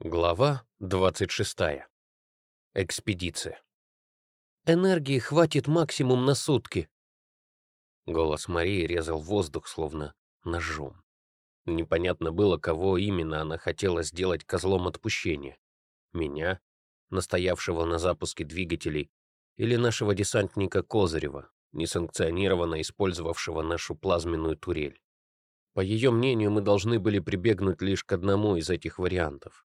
Глава 26. Экспедиция. Энергии хватит максимум на сутки. Голос Марии резал воздух, словно ножом. Непонятно было, кого именно она хотела сделать козлом отпущения. Меня, настоявшего на запуске двигателей, или нашего десантника Козырева, несанкционированно использовавшего нашу плазменную турель. По ее мнению, мы должны были прибегнуть лишь к одному из этих вариантов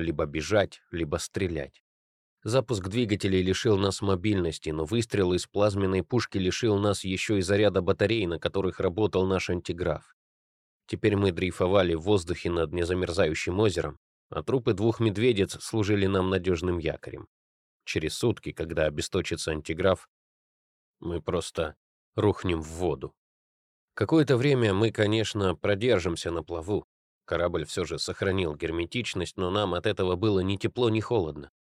либо бежать, либо стрелять. Запуск двигателей лишил нас мобильности, но выстрел из плазменной пушки лишил нас еще и заряда батарей, на которых работал наш антиграф. Теперь мы дрейфовали в воздухе над незамерзающим озером, а трупы двух медведец служили нам надежным якорем. Через сутки, когда обесточится антиграф, мы просто рухнем в воду. Какое-то время мы, конечно, продержимся на плаву, Корабль все же сохранил герметичность, но нам от этого было ни тепло, ни холодно.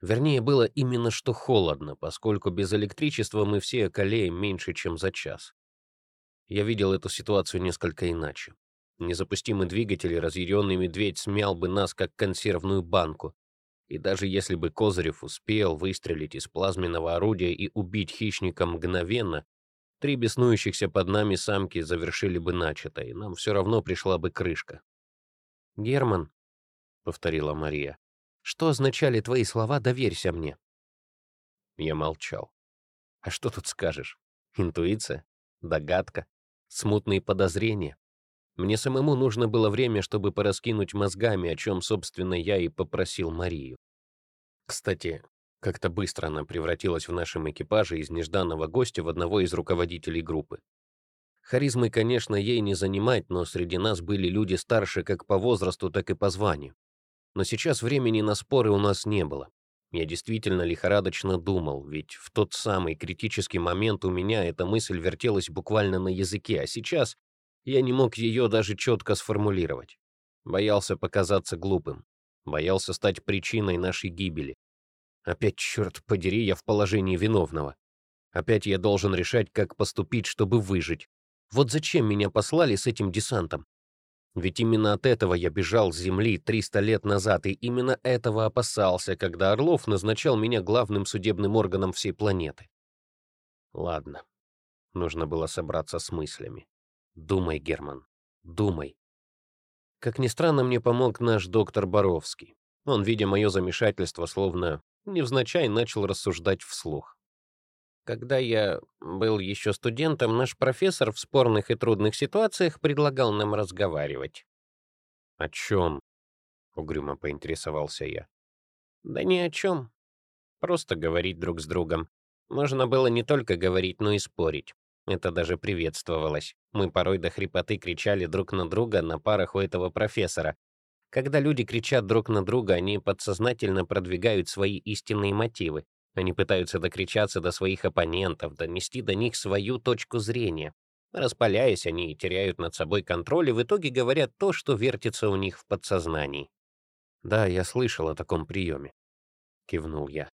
Вернее, было именно что холодно, поскольку без электричества мы все околеем меньше, чем за час. Я видел эту ситуацию несколько иначе. Незапустимый двигатель и разъяренный медведь смял бы нас, как консервную банку. И даже если бы Козырев успел выстрелить из плазменного орудия и убить хищника мгновенно, три беснующихся под нами самки завершили бы начатое, и нам все равно пришла бы крышка. «Герман», — повторила Мария, — «что означали твои слова «доверься мне»?» Я молчал. «А что тут скажешь? Интуиция? Догадка? Смутные подозрения?» Мне самому нужно было время, чтобы пораскинуть мозгами, о чем, собственно, я и попросил Марию. Кстати, как-то быстро она превратилась в нашем экипаже из нежданного гостя в одного из руководителей группы. Харизмой, конечно, ей не занимать, но среди нас были люди старше как по возрасту, так и по званию. Но сейчас времени на споры у нас не было. Я действительно лихорадочно думал, ведь в тот самый критический момент у меня эта мысль вертелась буквально на языке, а сейчас я не мог ее даже четко сформулировать. Боялся показаться глупым, боялся стать причиной нашей гибели. Опять, черт подери, я в положении виновного. Опять я должен решать, как поступить, чтобы выжить. Вот зачем меня послали с этим десантом? Ведь именно от этого я бежал с Земли 300 лет назад, и именно этого опасался, когда Орлов назначал меня главным судебным органом всей планеты. Ладно, нужно было собраться с мыслями. Думай, Герман, думай. Как ни странно, мне помог наш доктор Боровский. Он, видя мое замешательство, словно невзначай начал рассуждать вслух. Когда я был еще студентом, наш профессор в спорных и трудных ситуациях предлагал нам разговаривать. «О чем?» — угрюмо поинтересовался я. «Да ни о чем. Просто говорить друг с другом. Можно было не только говорить, но и спорить. Это даже приветствовалось. Мы порой до хрипоты кричали друг на друга на парах у этого профессора. Когда люди кричат друг на друга, они подсознательно продвигают свои истинные мотивы. Они пытаются докричаться до своих оппонентов, донести до них свою точку зрения. Распаляясь, они теряют над собой контроль и в итоге говорят то, что вертится у них в подсознании. «Да, я слышал о таком приеме», — кивнул я.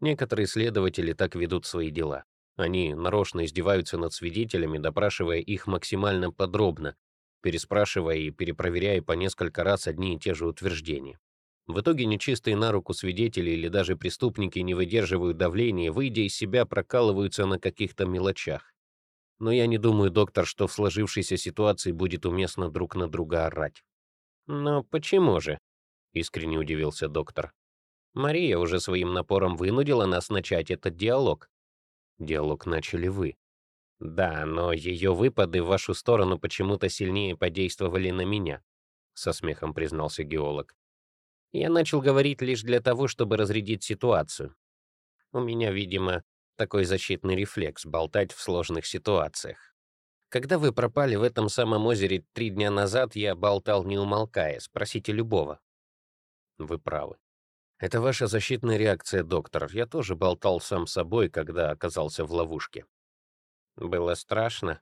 Некоторые следователи так ведут свои дела. Они нарочно издеваются над свидетелями, допрашивая их максимально подробно, переспрашивая и перепроверяя по несколько раз одни и те же утверждения. В итоге нечистые на руку свидетели или даже преступники не выдерживают давления, выйдя из себя, прокалываются на каких-то мелочах. Но я не думаю, доктор, что в сложившейся ситуации будет уместно друг на друга орать. «Но почему же?» — искренне удивился доктор. «Мария уже своим напором вынудила нас начать этот диалог». «Диалог начали вы». «Да, но ее выпады в вашу сторону почему-то сильнее подействовали на меня», — со смехом признался геолог. Я начал говорить лишь для того, чтобы разрядить ситуацию. У меня, видимо, такой защитный рефлекс болтать в сложных ситуациях. Когда вы пропали в этом самом озере три дня назад, я болтал не умолкая, спросите любого. Вы правы. Это ваша защитная реакция, доктор. Я тоже болтал сам собой, когда оказался в ловушке. Было страшно?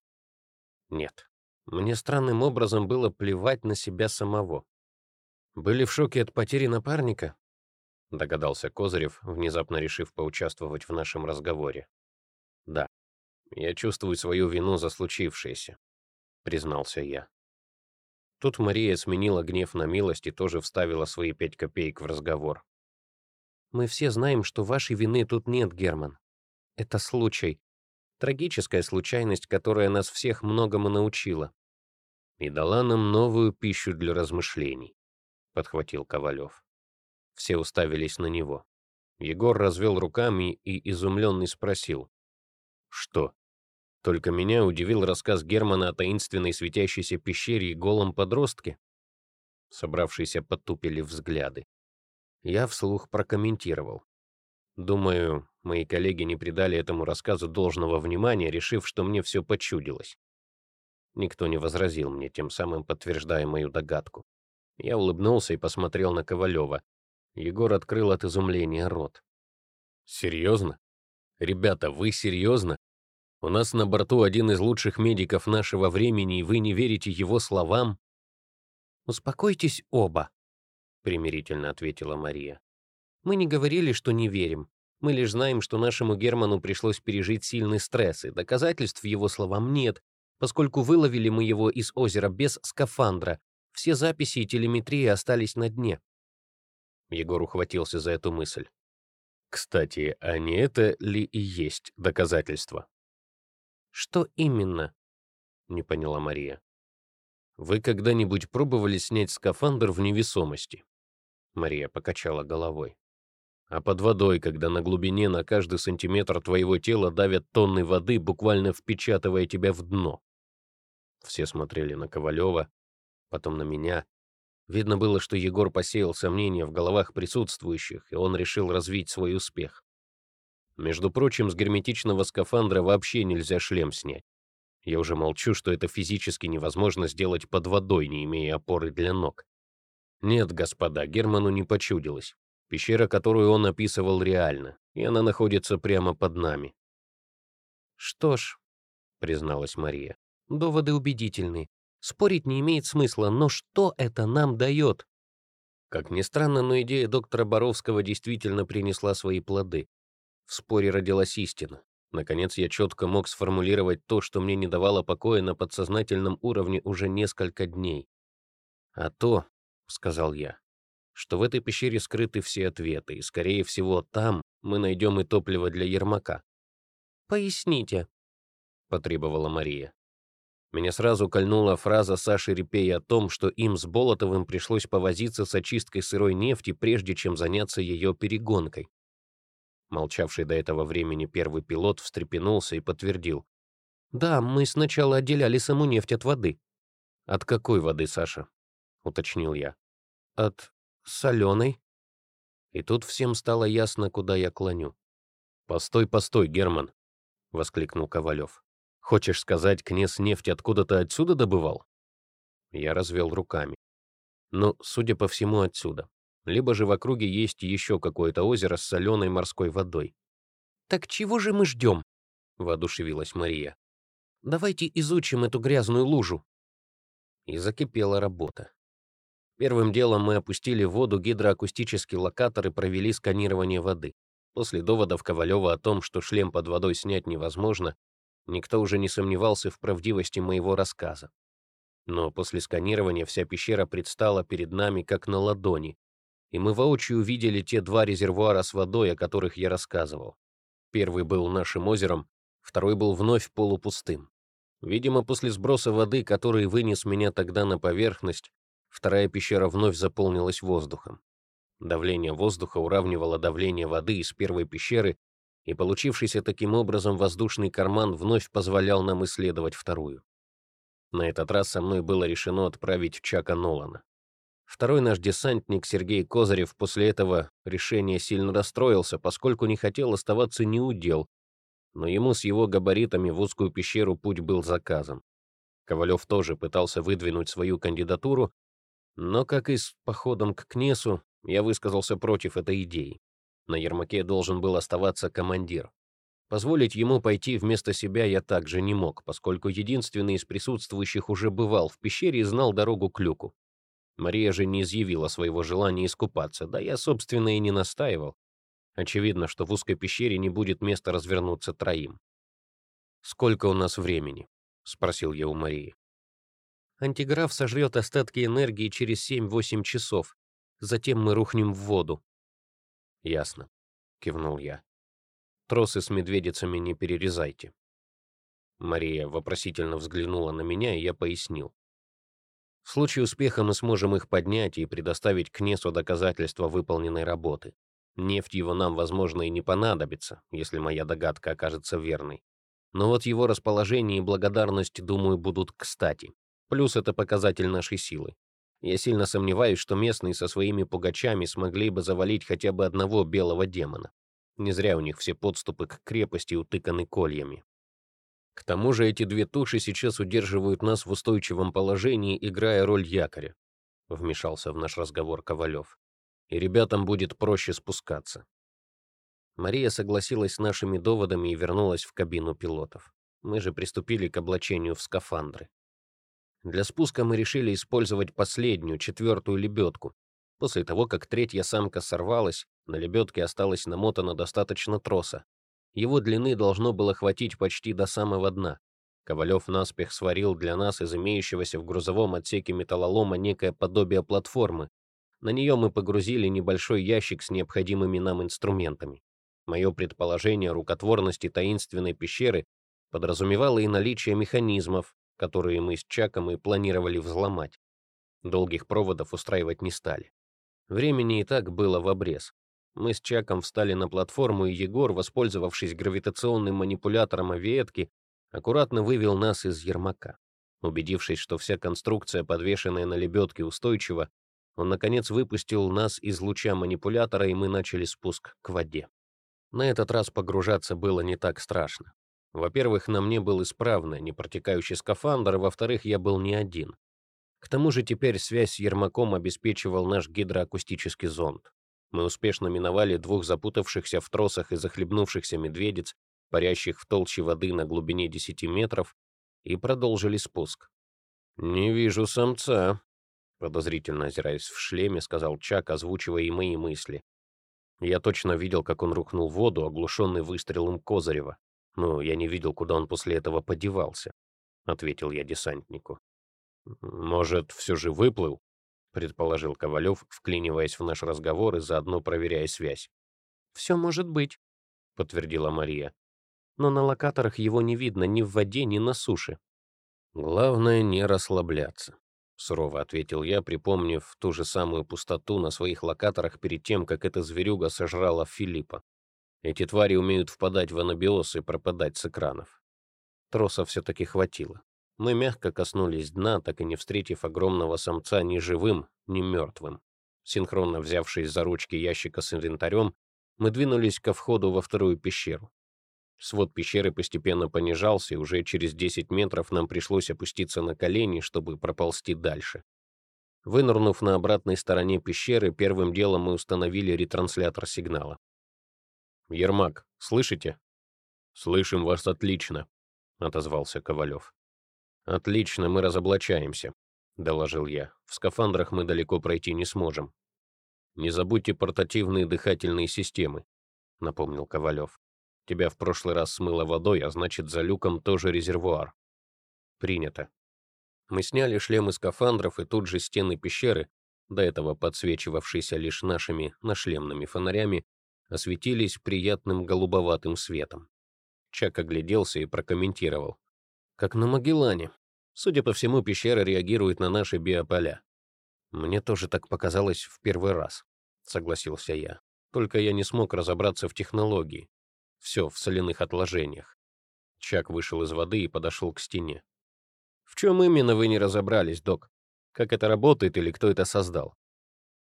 Нет. Мне странным образом было плевать на себя самого. «Были в шоке от потери напарника?» — догадался Козырев, внезапно решив поучаствовать в нашем разговоре. «Да, я чувствую свою вину за случившееся», — признался я. Тут Мария сменила гнев на милость и тоже вставила свои пять копеек в разговор. «Мы все знаем, что вашей вины тут нет, Герман. Это случай. Трагическая случайность, которая нас всех многому научила. И дала нам новую пищу для размышлений», — подхватил Ковалев. Все уставились на него. Егор развел руками и изумленный спросил. «Что, только меня удивил рассказ Германа о таинственной светящейся пещере и голом подростке. Собравшиеся потупили взгляды. Я вслух прокомментировал. Думаю, мои коллеги не придали этому рассказу должного внимания, решив, что мне все почудилось. Никто не возразил мне, тем самым подтверждая мою догадку. Я улыбнулся и посмотрел на Ковалева. Егор открыл от изумления рот. «Серьезно? Ребята, вы серьезно? У нас на борту один из лучших медиков нашего времени, и вы не верите его словам?» «Успокойтесь оба», — примирительно ответила Мария. «Мы не говорили, что не верим. Мы лишь знаем, что нашему Герману пришлось пережить сильный стресс, и доказательств его словам нет, поскольку выловили мы его из озера без скафандра. Все записи и телеметрии остались на дне». Егор ухватился за эту мысль. «Кстати, а не это ли и есть доказательство?» «Что именно?» — не поняла Мария. «Вы когда-нибудь пробовали снять скафандр в невесомости?» Мария покачала головой. «А под водой, когда на глубине на каждый сантиметр твоего тела давят тонны воды, буквально впечатывая тебя в дно?» Все смотрели на Ковалева, потом на меня. Видно было, что Егор посеял сомнения в головах присутствующих, и он решил развить свой успех. Между прочим, с герметичного скафандра вообще нельзя шлем снять. Я уже молчу, что это физически невозможно сделать под водой, не имея опоры для ног. Нет, господа, Герману не почудилось. Пещера, которую он описывал, реальна, и она находится прямо под нами. «Что ж», — призналась Мария, — «доводы убедительны. Спорить не имеет смысла, но что это нам дает?» Как ни странно, но идея доктора Боровского действительно принесла свои плоды. В споре родилась истина. Наконец я четко мог сформулировать то, что мне не давало покоя на подсознательном уровне уже несколько дней. «А то», — сказал я, — «что в этой пещере скрыты все ответы, и, скорее всего, там мы найдем и топливо для Ермака». «Поясните», — потребовала Мария. Меня сразу кольнула фраза Саши Репея о том, что им с Болотовым пришлось повозиться с очисткой сырой нефти, прежде чем заняться ее перегонкой. Молчавший до этого времени первый пилот встрепенулся и подтвердил. «Да, мы сначала отделяли саму нефть от воды». «От какой воды, Саша?» — уточнил я. «От соленой». И тут всем стало ясно, куда я клоню. «Постой, постой, Герман!» — воскликнул Ковалев. «Хочешь сказать, князь нефть откуда-то отсюда добывал?» Я развел руками. «Ну, судя по всему, отсюда либо же в округе есть еще какое-то озеро с соленой морской водой. «Так чего же мы ждем?» — воодушевилась Мария. «Давайте изучим эту грязную лужу». И закипела работа. Первым делом мы опустили в воду гидроакустический локатор и провели сканирование воды. После доводов Ковалева о том, что шлем под водой снять невозможно, никто уже не сомневался в правдивости моего рассказа. Но после сканирования вся пещера предстала перед нами как на ладони, и мы воочию увидели те два резервуара с водой, о которых я рассказывал. Первый был нашим озером, второй был вновь полупустым. Видимо, после сброса воды, который вынес меня тогда на поверхность, вторая пещера вновь заполнилась воздухом. Давление воздуха уравнивало давление воды из первой пещеры, и получившийся таким образом воздушный карман вновь позволял нам исследовать вторую. На этот раз со мной было решено отправить Чака Нолана. Второй наш десантник Сергей Козырев после этого решения сильно расстроился, поскольку не хотел оставаться неудел, но ему с его габаритами в узкую пещеру путь был заказан. Ковалев тоже пытался выдвинуть свою кандидатуру, но, как и с походом к Кнесу, я высказался против этой идеи. На Ермаке должен был оставаться командир. Позволить ему пойти вместо себя я также не мог, поскольку единственный из присутствующих уже бывал в пещере и знал дорогу к люку. Мария же не изъявила своего желания искупаться, да я, собственно, и не настаивал. Очевидно, что в узкой пещере не будет места развернуться троим. «Сколько у нас времени?» — спросил я у Марии. Антиграф сожрет остатки энергии через 7-8 часов. Затем мы рухнем в воду. Ясно, кивнул я. Тросы с медведицами не перерезайте. Мария вопросительно взглянула на меня, и я пояснил. В случае успеха мы сможем их поднять и предоставить Кнесу доказательства выполненной работы. Нефть его нам, возможно, и не понадобится, если моя догадка окажется верной. Но вот его расположение и благодарность, думаю, будут кстати. Плюс это показатель нашей силы. Я сильно сомневаюсь, что местные со своими пугачами смогли бы завалить хотя бы одного белого демона. Не зря у них все подступы к крепости утыканы кольями. К тому же эти две туши сейчас удерживают нас в устойчивом положении, играя роль якоря, вмешался в наш разговор Ковалев. И ребятам будет проще спускаться. Мария согласилась с нашими доводами и вернулась в кабину пилотов. Мы же приступили к облачению в скафандры. Для спуска мы решили использовать последнюю, четвертую лебедку. После того, как третья самка сорвалась, на лебедке осталось намотано достаточно троса. Его длины должно было хватить почти до самого дна. Ковалев наспех сварил для нас из имеющегося в грузовом отсеке металлолома некое подобие платформы. На нее мы погрузили небольшой ящик с необходимыми нам инструментами. Мое предположение рукотворности таинственной пещеры подразумевало и наличие механизмов, которые мы с Чаком и планировали взломать. Долгих проводов устраивать не стали. Времени и так было в обрез. Мы с Чаком встали на платформу, и Егор, воспользовавшись гравитационным манипулятором авиетки, аккуратно вывел нас из Ермака. Убедившись, что вся конструкция, подвешенная на лебедке, устойчива, он, наконец, выпустил нас из луча манипулятора, и мы начали спуск к воде. На этот раз погружаться было не так страшно. Во-первых, на мне был исправный, не протекающий скафандр, во-вторых, я был не один. К тому же теперь связь с Ермаком обеспечивал наш гидроакустический зонд. Мы успешно миновали двух запутавшихся в тросах и захлебнувшихся медведиц, парящих в толще воды на глубине 10 метров, и продолжили спуск. «Не вижу самца», — подозрительно озираясь в шлеме, сказал Чак, озвучивая и мои мысли. Я точно видел, как он рухнул в воду, оглушенный выстрелом Козырева. Но я не видел, куда он после этого подевался, — ответил я десантнику. «Может, все же выплыл?» — предположил Ковалев, вклиниваясь в наш разговор и заодно проверяя связь. «Все может быть», — подтвердила Мария. «Но на локаторах его не видно ни в воде, ни на суше». «Главное, не расслабляться», сурово ответил я, припомнив ту же самую пустоту на своих локаторах перед тем, как эта зверюга сожрала Филиппа. Эти твари умеют впадать в анабиоз и пропадать с экранов. Троса все-таки хватило. Мы мягко коснулись дна, так и не встретив огромного самца ни живым, ни мертвым. Синхронно взявшись за ручки ящика с инвентарем, мы двинулись ко входу во вторую пещеру. Свод пещеры постепенно понижался, и уже через 10 метров нам пришлось опуститься на колени, чтобы проползти дальше. Вынырнув на обратной стороне пещеры, первым делом мы установили ретранслятор сигнала. «Ермак, слышите?» «Слышим вас отлично», — отозвался Ковалев. «Отлично, мы разоблачаемся», — доложил я. «В скафандрах мы далеко пройти не сможем». «Не забудьте портативные дыхательные системы», — напомнил Ковалев. Тебя в прошлый раз смыло водой, а значит, за люком тоже резервуар. Принято. Мы сняли шлемы скафандров, и тут же стены пещеры, до этого подсвечивавшиеся лишь нашими нашлемными фонарями, осветились приятным голубоватым светом. Чак огляделся и прокомментировал. «Как на Магеллане. Судя по всему, пещера реагирует на наши биополя». «Мне тоже так показалось в первый раз», — согласился я. «Только я не смог разобраться в технологии. Все в соляных отложениях. Чак вышел из воды и подошел к стене. «В чем именно вы не разобрались, док? Как это работает или кто это создал?»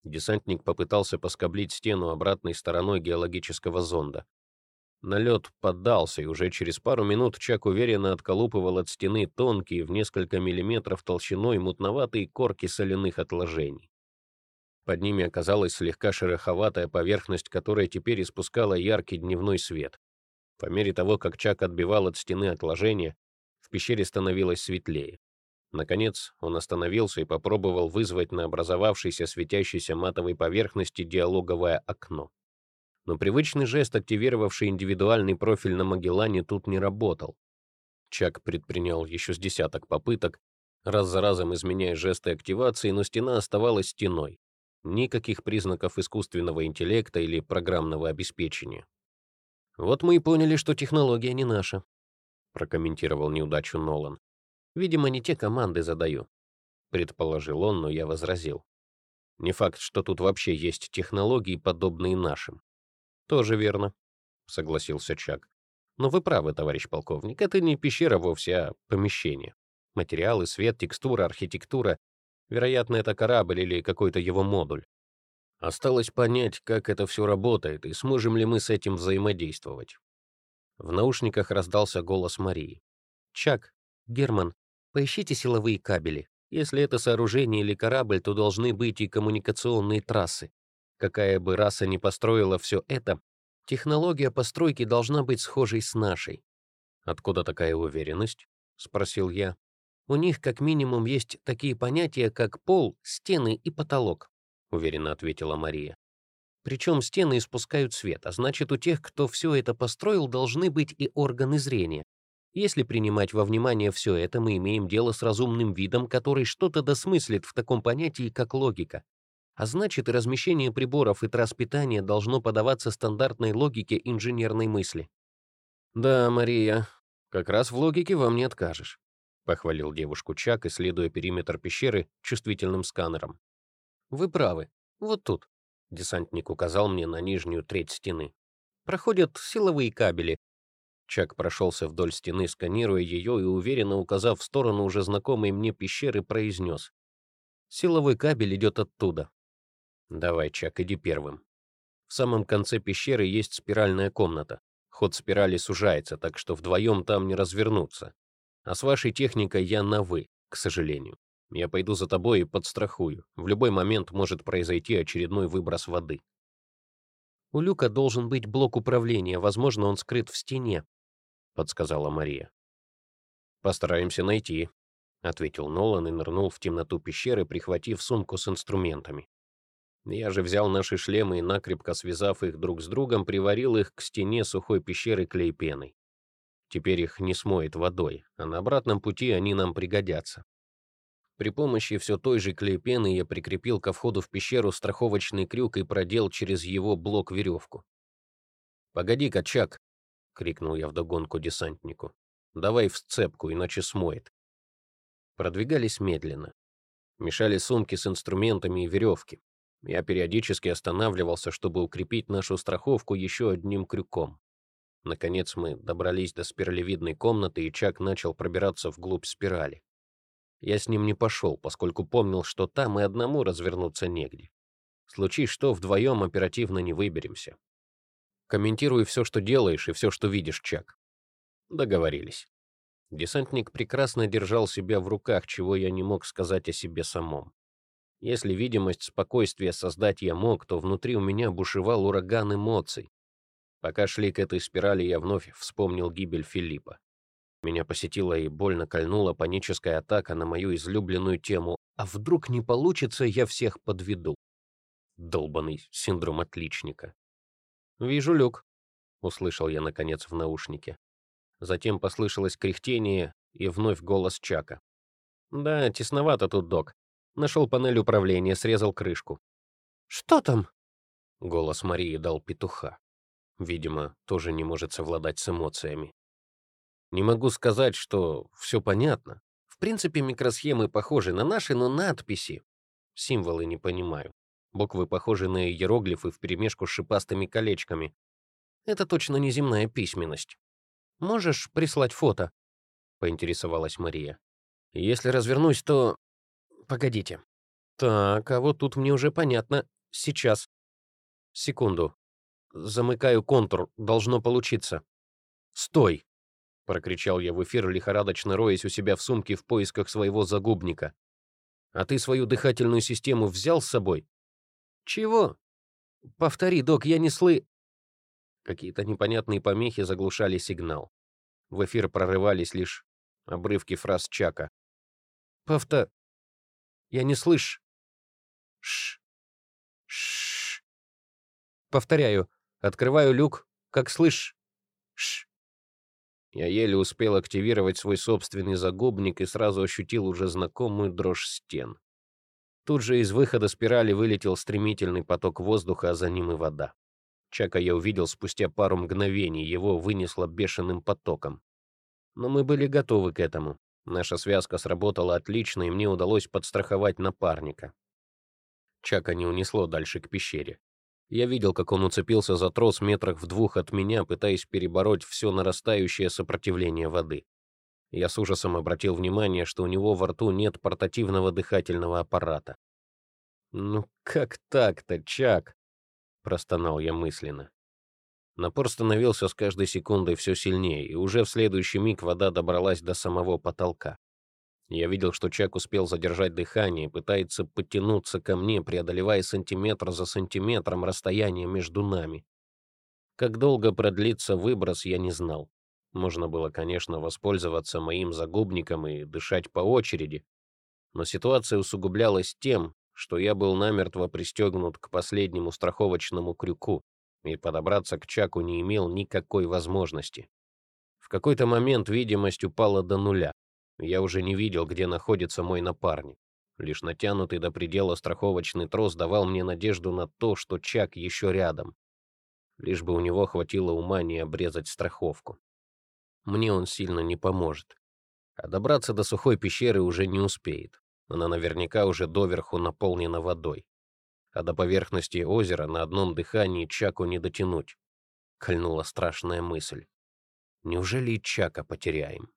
Десантник попытался поскоблить стену обратной стороной геологического зонда. Налет поддался, и уже через пару минут Чак уверенно отколупывал от стены тонкие в несколько миллиметров толщиной мутноватые корки соляных отложений. Под ними оказалась слегка шероховатая поверхность, которая теперь испускала яркий дневной свет. По мере того, как Чак отбивал от стены отложения, в пещере становилось светлее. Наконец, он остановился и попробовал вызвать на образовавшейся светящейся матовой поверхности диалоговое окно. Но привычный жест, активировавший индивидуальный профиль на Магеллане, тут не работал. Чак предпринял еще с десяток попыток, раз за разом изменяя жесты активации, но стена оставалась стеной. Никаких признаков искусственного интеллекта или программного обеспечения. «Вот мы и поняли, что технология не наша», — прокомментировал неудачу Нолан. «Видимо, не те команды задаю», — предположил он, но я возразил. «Не факт, что тут вообще есть технологии, подобные нашим». «Тоже верно», — согласился Чак. «Но вы правы, товарищ полковник, это не пещера вовсе, а помещение. Материалы, свет, текстура, архитектура. Вероятно, это корабль или какой-то его модуль. Осталось понять, как это все работает и сможем ли мы с этим взаимодействовать. В наушниках раздался голос Марии. «Чак, Герман, поищите силовые кабели. Если это сооружение или корабль, то должны быть и коммуникационные трассы. Какая бы раса ни построила все это, технология постройки должна быть схожей с нашей. «Откуда такая уверенность?» — спросил я. У них как минимум есть такие понятия, как пол, стены и потолок», — уверенно ответила Мария. «Причем стены испускают свет, а значит, у тех, кто все это построил, должны быть и органы зрения. Если принимать во внимание все это, мы имеем дело с разумным видом, который что-то досмыслит в таком понятии, как логика. А значит, и размещение приборов и трасс питания должно подаваться стандартной логике инженерной мысли. «Да, Мария, как раз в логике вам не откажешь». — похвалил девушку Чак, исследуя периметр пещеры чувствительным сканером. «Вы правы. Вот тут», — десантник указал мне на нижнюю треть стены. «Проходят силовые кабели». Чак прошелся вдоль стены, сканируя ее и, уверенно указав в сторону уже знакомой мне пещеры, произнес. «Силовой кабель идет оттуда». «Давай, Чак, иди первым». В самом конце пещеры есть спиральная комната. Ход спирали сужается, так что вдвоем там не развернуться. А с вашей техникой я на «вы», к сожалению. Я пойду за тобой и подстрахую. В любой момент может произойти очередной выброс воды. У люка должен быть блок управления, возможно, он скрыт в стене, подсказала Мария. Постараемся найти, ответил Нолан и нырнул в темноту пещеры, прихватив сумку с инструментами. Я же взял наши шлемы и, накрепко связав их друг с другом, приварил их к стене сухой пещеры клей-пеной. Теперь их не смоет водой, а на обратном пути они нам пригодятся. При помощи все той же клей-пены я прикрепил ко входу в пещеру страховочный крюк и продел через его блок веревку. «Погоди-ка, Чак!» — крикнул я вдогонку десантнику. «Давай в сцепку, иначе смоет». Продвигались медленно. Мешали сумки с инструментами и веревки. Я периодически останавливался, чтобы укрепить нашу страховку еще одним крюком. Наконец мы добрались до спиралевидной комнаты, и Чак начал пробираться вглубь спирали. Я с ним не пошел, поскольку помнил, что там и одному развернуться негде. Случись что, вдвоем оперативно не выберемся. Комментируй все, что делаешь, и все, что видишь, Чак. Договорились. Десантник прекрасно держал себя в руках, чего я не мог сказать о себе самом. Если видимость спокойствия создать я мог, то внутри у меня бушевал ураган эмоций, Пока шли к этой спирали, я вновь вспомнил гибель Филиппа. Меня посетила и больно кольнула паническая атака на мою излюбленную тему «А вдруг не получится, я всех подведу?» Долбанный синдром отличника. «Вижу люк», — услышал я, наконец, в наушнике. Затем послышалось кряхтение и вновь голос Чака. «Да, тесновато тут, док. Нашел панель управления, срезал крышку». «Что там?» — голос Марии дал петуха. Видимо, тоже не может совладать с эмоциями. Не могу сказать, что все понятно. В принципе, микросхемы похожи на наши, но надписи. Символы не понимаю. Буквы похожи на иероглифы вперемешку с шипастыми колечками. Это точно не земная письменность. «Можешь прислать фото?» — поинтересовалась Мария. «Если развернусь, то...» «Погодите. Так, а вот тут мне уже понятно. Сейчас. Секунду. Замыкаю контур, должно получиться. «Стой!» — прокричал я в эфир, лихорадочно роясь у себя в сумке в поисках своего загубника. «А ты свою дыхательную систему взял с собой?» «Чего?» «Повтори, док, я не слы...» Какие-то непонятные помехи заглушали сигнал. В эфир прорывались лишь обрывки фраз Чака. «Повто... Я не слыш...» «Ш... Ш...» «Повторяю, Открываю люк, как слышь. Ш. Я еле успел активировать свой собственный загубник и сразу ощутил уже знакомую дрожь стен. Тут же из выхода спирали вылетел стремительный поток воздуха, а за ним и вода. Чака я увидел спустя пару мгновений, его вынесло бешеным потоком. Но мы были готовы к этому. Наша связка сработала отлично, и мне удалось подстраховать напарника. Чака не унесло дальше к пещере. Я видел, как он уцепился за трос метрах в двух от меня, пытаясь перебороть все нарастающее сопротивление воды. Я с ужасом обратил внимание, что у него во рту нет портативного дыхательного аппарата. «Ну как так-то, Чак?» — простонал я мысленно. Напор становился с каждой секундой все сильнее, и уже в следующий миг вода добралась до самого потолка. Я видел, что Чак успел задержать дыхание, пытается подтянуться ко мне, преодолевая сантиметр за сантиметром расстояние между нами. Как долго продлится выброс, я не знал. Можно было, конечно, воспользоваться моим загубником и дышать по очереди, но ситуация усугублялась тем, что я был намертво пристегнут к последнему страховочному крюку и подобраться к Чаку не имел никакой возможности. В какой-то момент видимость упала до нуля. Я уже не видел, где находится мой напарник. Лишь натянутый до предела страховочный трос давал мне надежду на то, что Чак еще рядом. Лишь бы у него хватило ума не обрезать страховку. Мне он сильно не поможет. А добраться до сухой пещеры уже не успеет. Она наверняка уже доверху наполнена водой. А до поверхности озера на одном дыхании Чаку не дотянуть. Кольнула страшная мысль. Неужели и Чака потеряем?